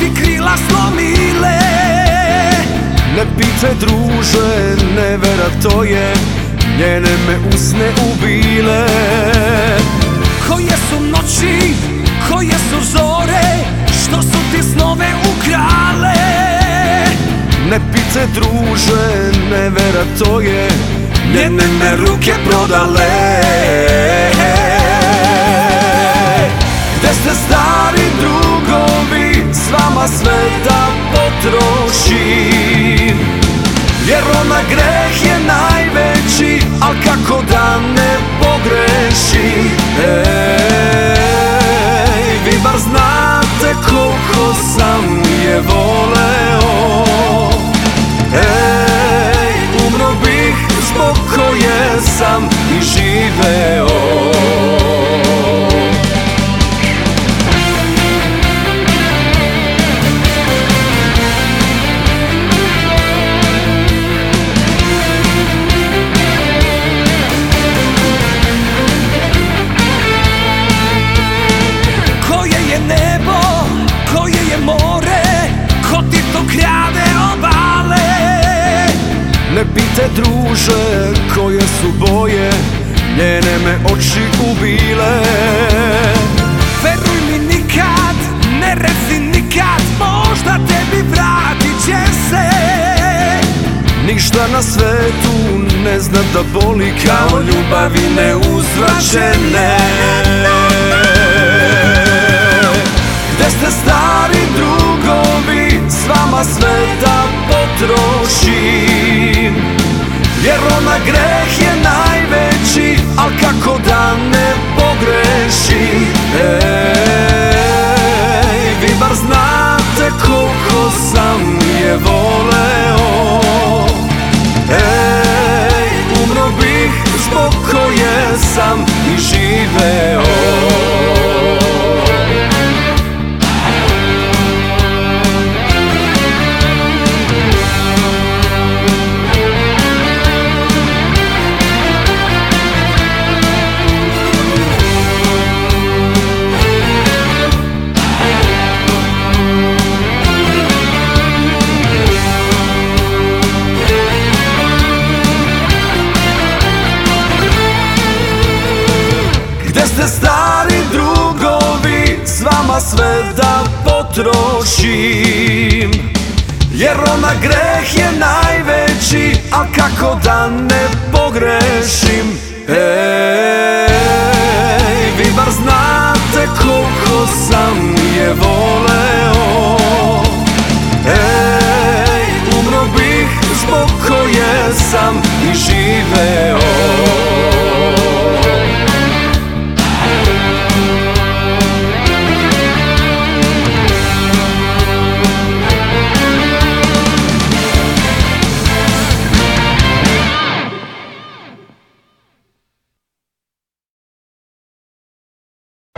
ti krila slomile. Ne piče druže, nevera to je Njene me usne ubile. Koje su noći, koje su zore Što su ti snove ukrale? Ne piče druže, nevera to je Njene me ruke prodale. Sam je voleo. Ej, umro bih zbog koje sam i živeo Pite druže koje su boje Njene me oči ubile. Veruj mi nikad, ne reci nikad Možda tebi vratit će se. Ništa na svetu ne zna da boli Kao ljubavi neuzvraćene. Gde ste stari drugovi S vama sve da potrošim Ona greh je najveći Al kako da ne pogrešim Ej, vi bar znate koliko sam je voleo. Ej, umro bih zbog koje sam i živeo ste stari drugovi, s vama sve da potrošim. Jer ona greh je najveći, a kako da ne pogrešim Ej,